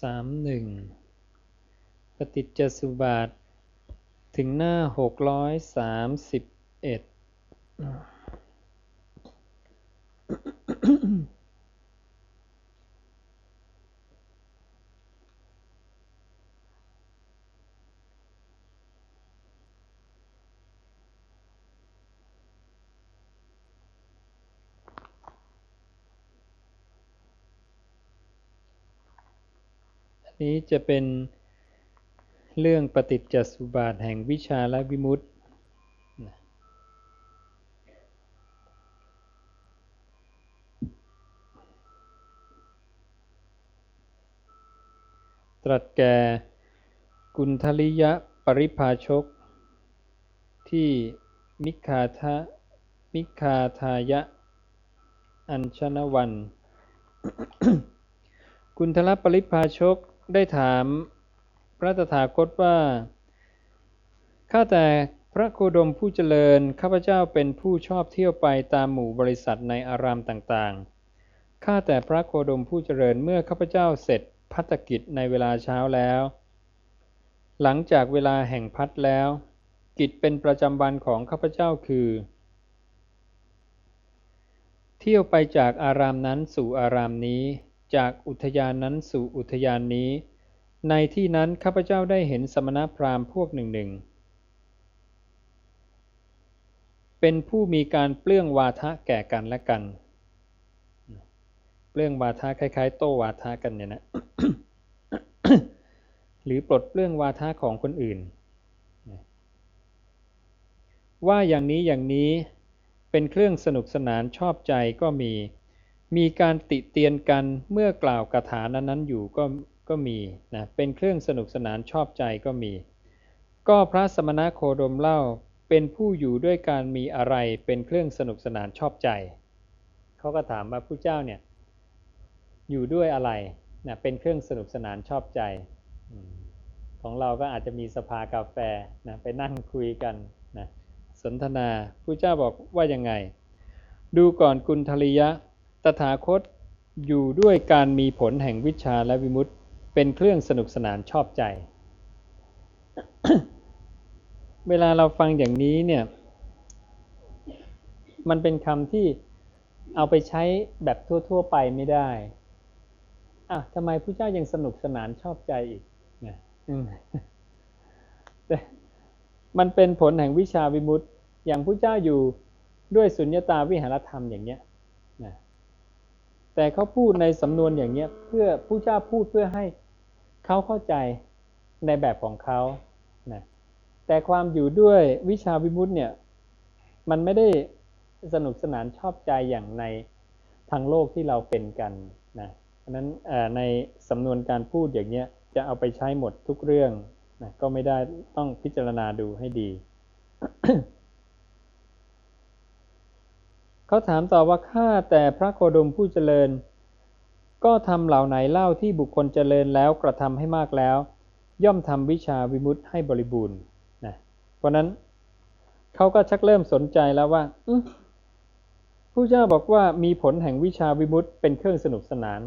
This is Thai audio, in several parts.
สามหนึ่งปฏิจจสุบาท ถึงหน้าหกร้อยสามสิบเอ็ด นี้จะเป็นเรื่องปฏิจจสุบาทแห่งวิชาและวิมุตติตรัสแก่กุณทลิยะปริภาชก ที่มิคาทะมิคาทายะ อัญชนวัน กุณทลปริภาชก ได้ถามพระตถาคตว่า ข้าแต่พระโคดมผู้เจริญ ข้าพเจ้าเป็นผู้ชอบเที่ยวไปตามหมู่บริษัทในอารามต่างๆ ข้าแต่พระโคดมผู้เจริญเมื่อข้าพเจ้าเสร็จพัฒกิจในเวลาเช้าแล้ว หลังจากเวลาแห่งพัดแล้ว กิจเป็นประจำวันของข้าพเจ้าคือ เที่ยวไปจากอารามนั้นสู่อารามนี้ จากอุทยานนั้นสู่อุทยานนี้ ในที่นั้นข้าพเจ้าได้เห็นสมณพราหมณ์พวกหนึ่งหนึ่งเป็นผู้มีการเปลื้องวาทะแก่กันและกัน เปลื้องวาทะคล้าย ๆ โต้วาทะกันเนี่ยนะหรือปลดเปลื้องวาทะของคนอื่น ว่าอย่างนี้อย่างนี้เป็นเครื่องสนุกสนานชอบใจก็มี มีการติเตียนกันเมื่อกล่าวคาถานั้นๆอยู่ก็ก็มีนะเป็นเครื่องสนุกสนานชอบใจก็มี ก็พระสมณะโคดมเล่าเป็นผู้อยู่ด้วยการมีอะไรเป็นเครื่องสนุกสนานชอบใจเขาก็ถามว่าผู้เจ้าเนี่ยอยู่ด้วยอะไรนะเป็นเครื่องสนุกสนานชอบใจ ของเราก็อาจจะมีสภากาแฟนะไปนั่งคุยกันนะสนทนาผู้เจ้าบอกว่ายังไง ดูก่อนกุณทริยะ ตถาคตอยู่ด้วยการมีผลแห่งวิชาและวิมุตติเป็นเครื่องสนุกสนานชอบใจ เวลาเราฟังอย่างนี้เนี่ย มันเป็นคำที่เอาไปใช้แบบทั่ว ๆ ไปไม่ได้อะทำไมผู้เจ้ายังสนุกสนานชอบใจอีกนะแต่มันเป็นผลแห่งวิชาวิมุตติ อย่างผู้เจ้าอยู่ด้วยสุญญตาวิหารธรรมอย่างเนี้ย แต่เขาพูดในสำนวนอย่างเนี้ยเพื่อผู้เจ้าพูดเพื่อให้เขาเข้าใจในแบบของเขานะแต่ความอยู่ด้วยวิชาวิมุตต์เนี่ยมันไม่ได้สนุกสนานชอบใจอย่างในทางโลกที่เราเป็นกันนะเพราะนั้นในสำนวนการพูดอย่างเนี้ยจะเอาไปใช้หมดทุกเรื่องนะก็ไม่ได้ต้องพิจารณาดูให้ดี เขาถามต่อว่าข้าแต่พระโคดมผู้เจริญ ก็ทำเหล่าไหนเล่าที่บุคคลเจริญแล้วกระทำให้มากแล้ว ย่อมทำวิชาวิมุตต์ให้บริบูรณ์นะเพราะนั้นเขาก็ชักเริ่มสนใจแล้วว่าผู้เจ้าบอกว่ามีผลแห่งวิชาวิมุตต์เป็นเครื่องสนุกสนาน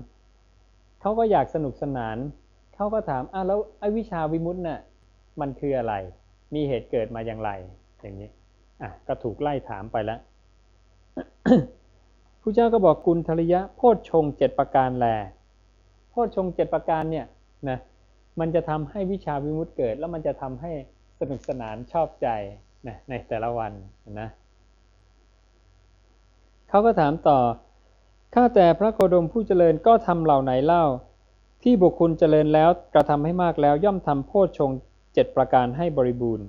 เขาก็อยากสนุกสนาน เขาก็ถามอ้าวแล้วไอ้วิชาวิมุตต์น่ะมันคืออะไร มีเหตุเกิดมาอย่างไร อย่างนี้อะก็ถูกไล่ถามไปแล้ว ผู้เจ้าก็บอกกุลทริยะโพชฌงเจ็ดประการแล โพชฌงเจ็ดประการเนี่ยนะมันจะทำให้วิชาวิมุตติเกิด แล้วมันจะทำให้สนุกสนานชอบใจนะในแต่ละวันนะเขาก็ถามต่อข้าแต่พระโคดมผู้เจริญก็ทำเหล่าไหนเล่า ที่บุคคลเจริญแล้วกระทำให้มากแล้วย่อมทำโพชฌงเจ็ดประการให้บริบูรณ์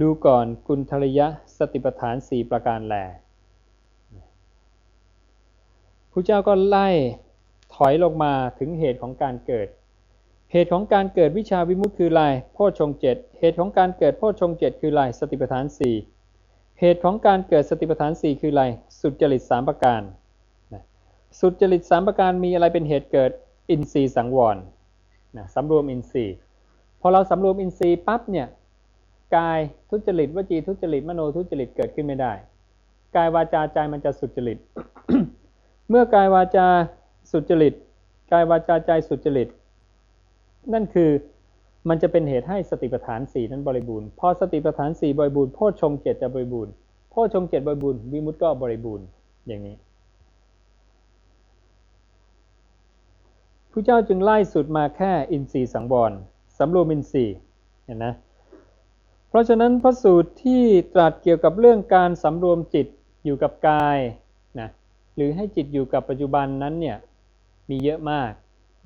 ดูก่อนกุลทริยะสติปัฏฐานสี่ประการแล ระเจ้าก็ไล่ถอยลงมาถึงเหตุของการเกิด เหตุของการเกิดวิชาวิมุตคือลายพ่อชงเจ็ดเหตุของการเกิดพ่อชงเจ็ดคือลายสติปัฏฐานสี่เหตุของการเกิดสติปัฏฐานสี่คือลายสุจริตสามประการสุจริตสามประการมีอะไรเป็นเหตุเกิดอินทรีย์สังวรนะสำรวมอินทรีย์ พอเราสำรวมอินทรีย์ปั๊บเนี่ยกายทุจริตวจีทุจริตมโนทุจริตเกิดขึ้นไม่ได้ กายวาจาใจมันจะสุจริต เมื่อกายวาจาสุจริต กายวาจาใจสุจริต นั่นคือมันจะเป็นเหตุให้สติปัฏฐานสี่นั้นบริบูรณ์พอสติปัฏฐานสี่บริบูรณ์โพชฌงเจ็ดจะบริบูรณ์โพชฌงเจ็ดบริบูรณ์วิมุตติก็บริบูรณ์อย่างนี้ผู้เจ้าจึงไล่สุดมาแค่อินทรีย์สังวรสำรวมอินทรีย์เห็นนะเพราะฉะนั้นพระสูตรที่ตรัสเกี่ยวกับเรื่องการสำรวมจิตอยู่กับกาย หรือให้จิตอยู่กับปัจจุบันนั้นเนี่ยมีเยอะมาก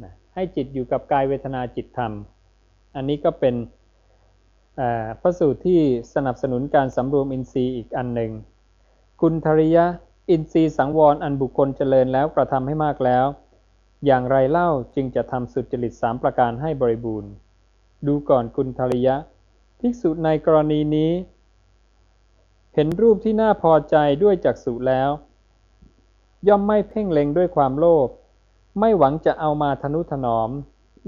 นะให้จิตอยู่กับกายเวทนาจิตธรรม อันนี้ก็เป็นพระสูตรที่สนับสนุนการสำรวมอินทรีย์อีกอันหนึ่งกุณธริยะอินทรีย์สังวรอันบุคคลเจริญแล้วกระทำให้มากแล้ว อย่างไรเล่าจึงจะทำสุจริตสามประการให้บริบูรณ์ ดูก่อนกุณธริยะ ภิกษุในกรณีนี้ เห็นรูปที่น่าพอใจด้วยจักษุแล้ว ย่อมไม่เพ่งเล็งด้วยความโลภไม่หวังจะเอามาทนุถนอม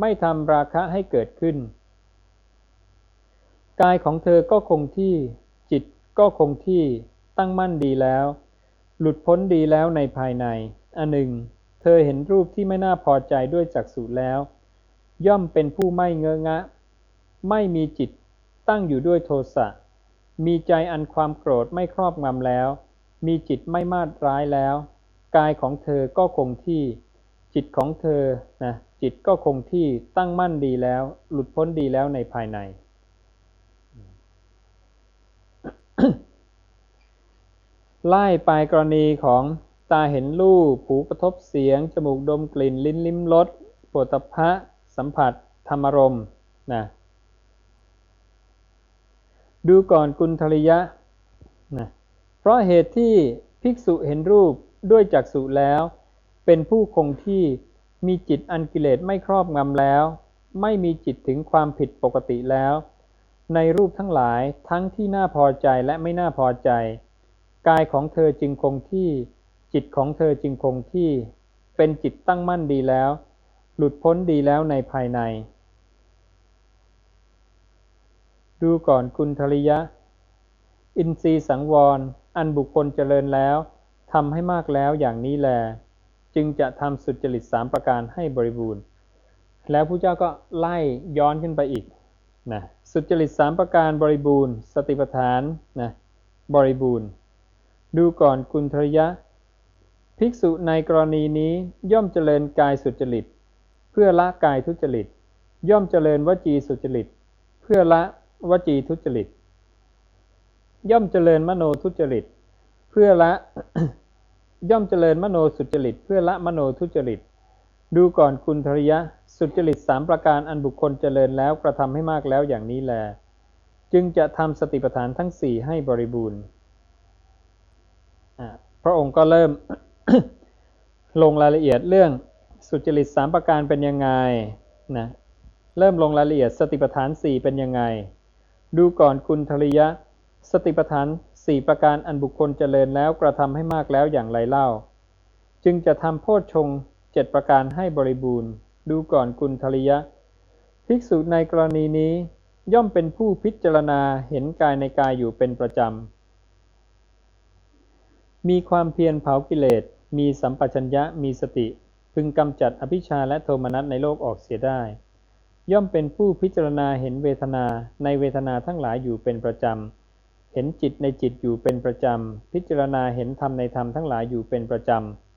ไม่ทำราคะให้เกิดขึ้น กายของเธอก็คงที่ จิตก็คงที่ตั้งมั่นดีแล้ว หลุดพ้นดีแล้วในภายใน อันหนึ่ง เธอเห็นรูปที่ไม่น่าพอใจด้วยจักษุแล้ว ย่อมเป็นผู้ไม่เงอะงะ ไม่มีจิตตั้งอยู่ด้วยโทสะมีใจอันความโกรธไม่ครอบงำแล้ว มีจิตไม่มาดร้ายแล้ว กายของเธอก็คงที่ จิตของเธอนะจิตก็คงที่ตั้งมั่นดีแล้ว หลุดพ้นดีแล้วในภายใน ไล่ไปกรณีของตาเห็นรูปหูกระทบเสียง จมูกดมกลิ่น ลิ้นลิ้มรสปวดตพะ สัมผัส ธรรมรมนะดูก่อนกุณธริยะนะเพราะเหตุที่ภิกษุเห็นรูป ด้วยจักษุแล้ว เป็นผู้คงที่มีจิตอันกิเลสไม่ครอบงำแล้ว ไม่มีจิตถึงความผิดปกติแล้ว ในรูปทั้งหลายทั้งที่น่าพอใจและไม่น่าพอใจ กายของเธอจึงคงที่ จิตของเธอจึงคงที่ เป็นจิตตั้งมั่นดีแล้ว หลุดพ้นดีแล้วในภายใน ดูก่อนคุณธริยะ อินทรีสังวร อันบุคคลเจริญแล้ว ทำให้มากแล้วอย่างนี้แล จึงจะทำสุจริตสามประการให้บริบูรณ์ แล้วผู้เจ้าก็ไล่ย้อนขึ้นไปอีกนะสุจริตสามประการบริบูรณ์ สติปัฏฐานนะบริบูรณ์ ดูก่อนกุณธริยะ ภิกษุในกรณีนี้ย่อมเจริญกายสุจริต เพื่อละกายทุจริต ย่อมเจริญวจีสุจริต เพื่อละวจีทุจริต ย่อมเจริญมโนทุจริต เพื่อละ ย่อมเจริญมโนสุจริต เพื่อละมโนทุจริต ดูก่อนคุณธริยะสุจริตสามประการอันบุคคลเจริญแล้วกระทำให้มากแล้วอย่างนี้แล จึงจะทำสติปัฏฐานทั้งสี่ให้บริบูรณ์พระองค์ก็เริ่มลงรายละเอียดเรื่องสุจริตสามประการเป็นยังไงนะเริ่มลงรายละเอียดสติปัฏฐานสี่เป็นยังไง ดูก่อนคุณธริยะ สติปัฏฐาน สี่ประการอันบุคคลเจริญแล้วกระทำให้มากแล้วอย่างไรเล่า จึงจะทำโพชฌงเจ็ดประการให้บริบูรณ์ ดูก่อนคุณธริยะ ภิกษุในกรณีนี้ย่อมเป็นผู้พิจารณาเห็นกายในกายอยู่เป็นประจำ มีความเพียรเผากิเลส มีสัมปชัญญะ มีสติ พึงกำจัดอภิชาและโทมนัสในโลกออกเสียได้ ย่อมเป็นผู้พิจารณาเห็นเวทนาในเวทนาทั้งหลายอยู่เป็นประจำ เห็นจิตในจิตอยู่เป็นประจำ พิจารณาเห็นธรรมในธรรมทั้งหลายอยู่เป็นประจ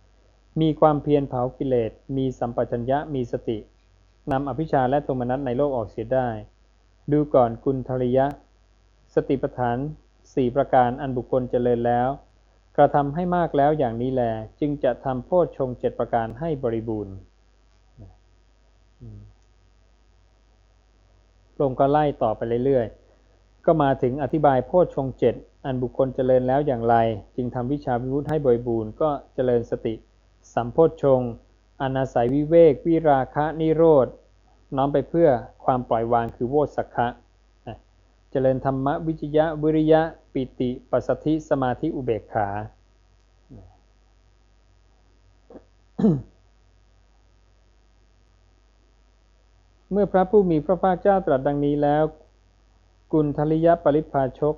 ำ มีความเพียรเผากิเลส มีสัมปชัญญะ มีสติ นำอภิชาและโทมนัสในโลกออกเสียได้ ดูก่อนกุณธริยะ สติปัฏฐานสี่ประการอันบุคคลเจริญแล้ว กระทำให้มากแล้วอย่างนี้แล จึงจะทำโพชฌงเจ็ดประการให้บริบูรณ์พระองค์ก็ไล่ต่อไปเรื่อยๆ ก็มาถึงอธิบายโพชฌงเจ็ดอันบุคคลเจริญแล้วอย่างไร จึงทำวิชาวิมุตให้บริบูรณ์ก็เจริญสติ สัมโพชฌงอนาศัยวิเวก วิราคะนิโรธน้อมไปเพื่อความปล่อยวางคือโวสักะเจริญธรรมวิจยะวิริยะปิติปัสสธิสมาธิอุเบกขา เมื่อพระผู้มีพระภาคเจ้าตรัสดังนี้แล้ว กุณธริยปริภาชก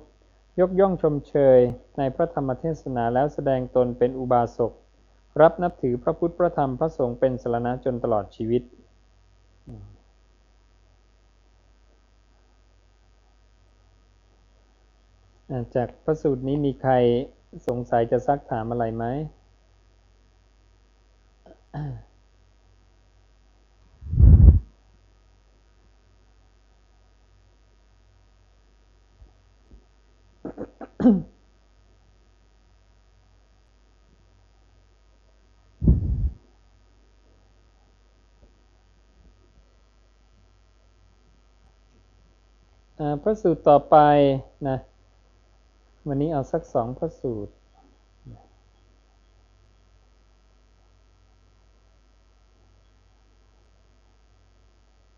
ยกย่องชมเชย ในพระธรรมเทศนาแล้วแสดงตนเป็นอุบาสก รับนับถือพระพุทธพระธรรมพระสงฆ์เป็นสรณะจนตลอดชีวิต จากพระสูตรนี้มีใครสงสัยจะซักถามอะไรไหม พระสูตรต่อไปนะ วันนี้เอาสักสองพระสูตร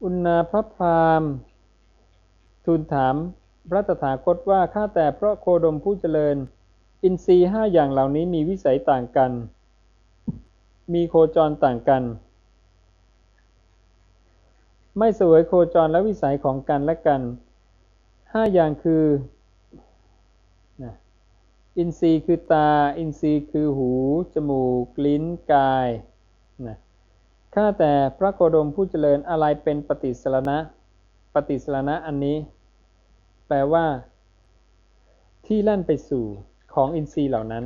อุณาพระพรามทูลถาม พระตถาคตว่าข้าแต่พระโคดมผู้เจริญ อินทรีห้าอย่างเหล่านี้มีวิสัยต่างกัน มีโคจรต่างกัน ไม่สวยโคจรและวิสัยของกันและกันห้าอย่างคืออินทรีย์คือตา อินทรีย์คือหู จมูก ลิ้น กายนะข้าแต่พระโคดมผู้เจริญอะไรเป็นปฏิสรณะ ปฏิสรณะอันนี้ แปลว่า ที่ลั่นไปสู่ของอินทรีย์เหล่านั้น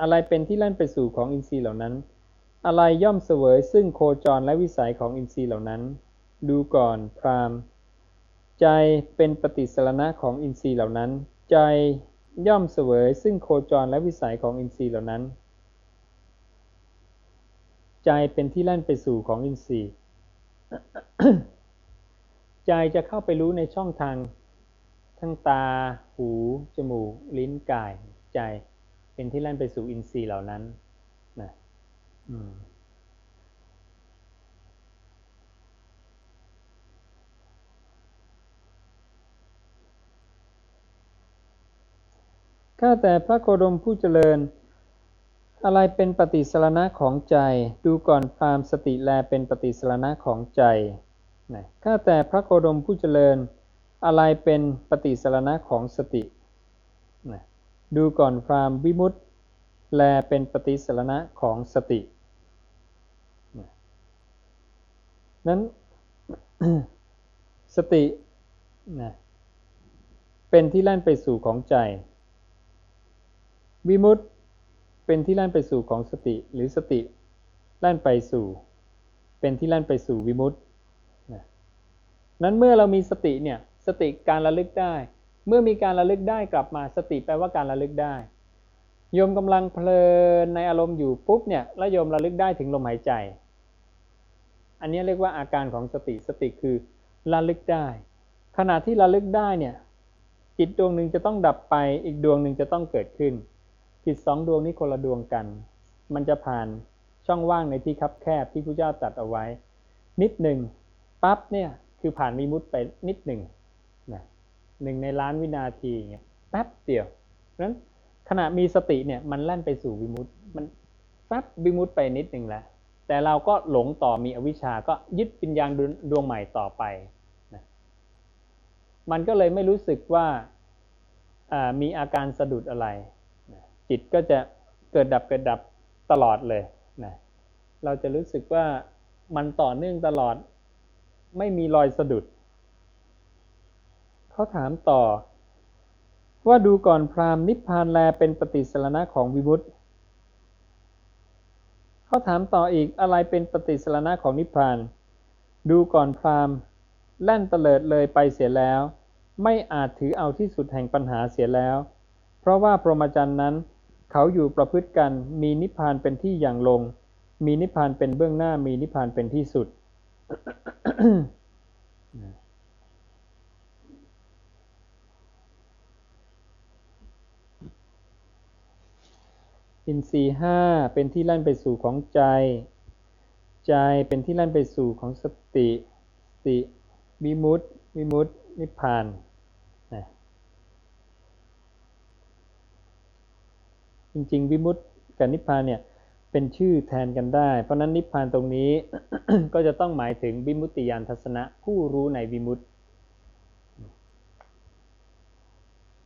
อะไรเป็นที่ลั่นไปสู่ของอินทรีย์เหล่านั้น อะไรย่อมเสวยซึ่งโคจรและวิสัยของอินทรีย์เหล่านั้น ดูก่อนพรามใจเป็นปฏิสรณะของอินทรีย์เหล่านั้น ใจย่อมเสวยซึ่งโคจรและวิสัยของอินทรีย์เหล่านั้น ใจเป็นที่แล่นไปสู่ของอินทรีย์ ใจจะเข้าไปรู้ในช่องทาง ทั้งตา หู จมูก ลิ้น กาย ใจ เป็นที่แล่นไปสู่อินทรีย์เหล่านั้นนะข้าแต่พระโคดมผู้เจริญ อะไรเป็นปฏิสรณะของใจ ดูก่อนพรามสติแลเป็นปฏิสรณะของใจข้าแต่พระโคดมผู้เจริญ อะไรเป็นปฏิสรณะของสติดูก่อนพรามวิมุตต์แลเป็นปฏิสรณะของสตินั้น สติเป็นที่แล่นไปสู่ของใจ วิมุตต์เป็นที่ลั่นไปสู่ของสติ หรือสติลั่นไปสู่ เป็นที่ลั่นไปสู่วิมุตต์นั้นเมื่อเรามีสติเนี่ย สติการระลึกได้ เมื่อมีการระลึกได้กลับมาสติแปลว่าการระลึกได้โยมกำลังเพลินในอารมณ์อยู่ปุ๊บเนี่ยแล้วโยมระลึกได้ถึงลมหายใจ อันนี้เรียกว่าอาการของสติสติคือระลึกได้ ขณะที่ระลึกได้เนี่ยจิตดวงหนึ่งจะต้องดับไปอีกดวงหนึ่งจะต้องเกิดขึ้น จิตสองดวงนี้คนละดวงกัน มันจะผ่านช่องว่างในที่คับแคบที่พระเจ้าตัดเอาไว้ นิดหนึ่งปั๊บเนี่ยคือผ่านวิมุตไปนิดหนึ่ง หนึ่งในล้านวินาทีเงี้ยแป๊บเดียวเพราะฉะนั้นขณะมีสติเนี่ยมันแล่นไปสู่วิมุตมันแป๊บวิมุตไปนิดหนึ่งแล้วแต่เราก็หลงต่อมีอวิชชาก็ยึดปิญญาดวงใหม่ต่อไปนะมันก็เลยไม่รู้สึกว่ามีอาการสะดุดอะไรจิตก็จะเกิดดับเกิดดับตลอดเลยนะเราจะรู้สึกว่ามันต่อเนื่องตลอด ไม่มีรอยสะดุด เขาถามต่อ ว่าดูก่อนพรามนิพพานแลเป็นปฏิสรณะของวิมุตติเขาถามต่ออีกอะไรเป็นปฏิสรณะของนิพพาน ดูก่อนพรามแล่นเตลิดเลยไปเสียแล้ว ไม่อาจถือเอาที่สุดแห่งปัญหาเสียแล้ว เพราะว่าพรหมจรรย์นั้น เขาอยู่ประพฤติกันมีนิพพานเป็นที่อย่างลง มีนิพพานเป็นเบื้องหน้ามีนิพพานเป็นที่สุด อินทรีห้าเป็นที่ลั่นไปสู่ของใจ ใจเป็นที่ลั่นไปสู่ของสติสติวิมุตติวิมุตตินิพพานจริง ๆ วิมุตติกับนิพพานเนี่ยเป็นชื่อแทนกันได้ เพราะนั้นนิพพานตรงนี้ ก็จะต้องหมายถึงวิมุตติยานทัศนะผู้รู้ในวิมุตติ